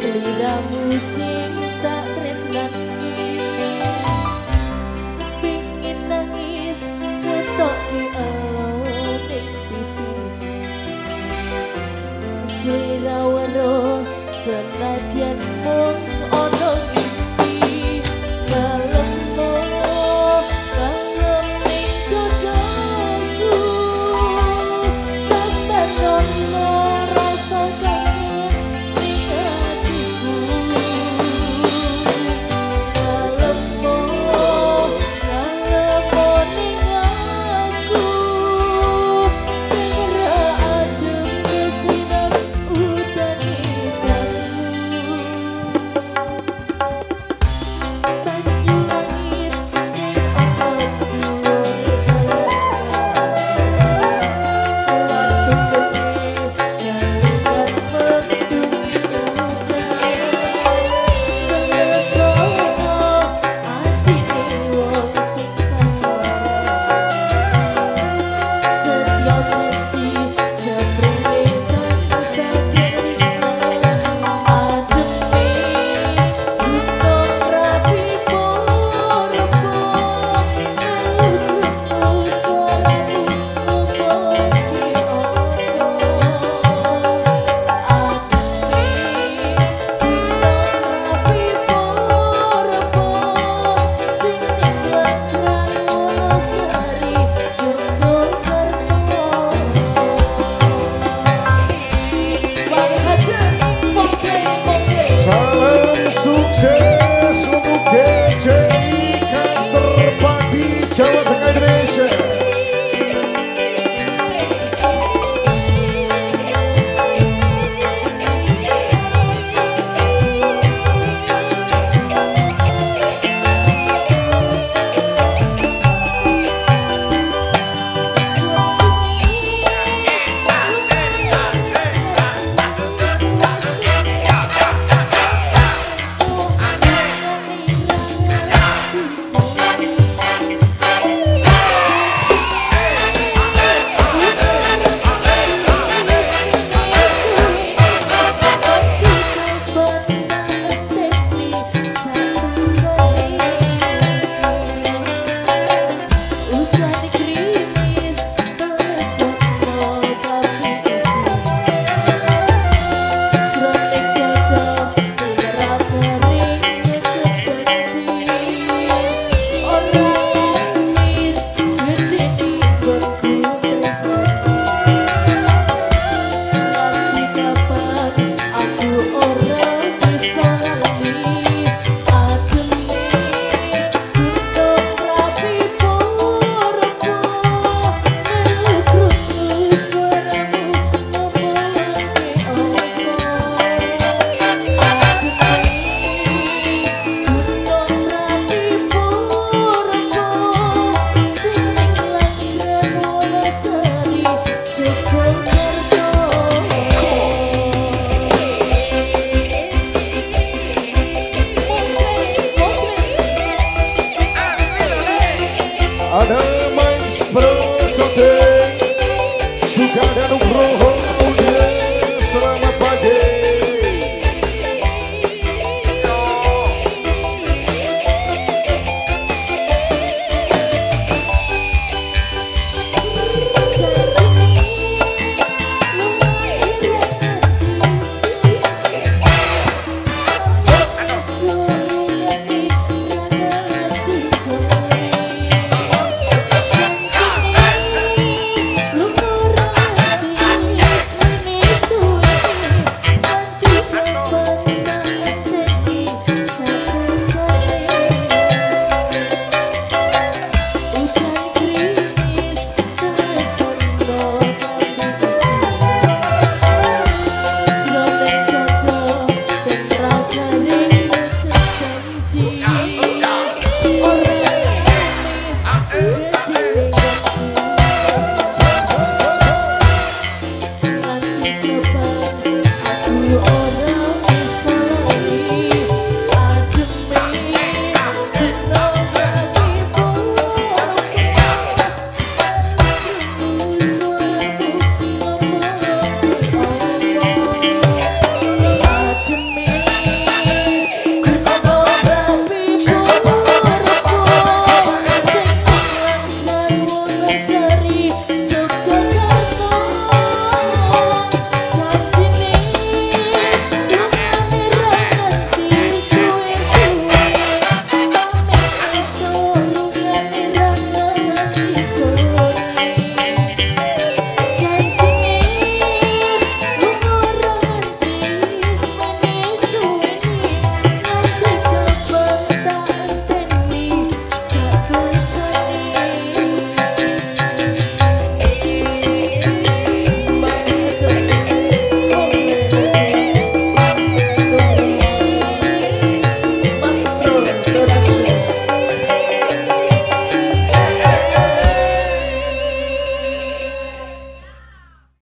Sehingga musik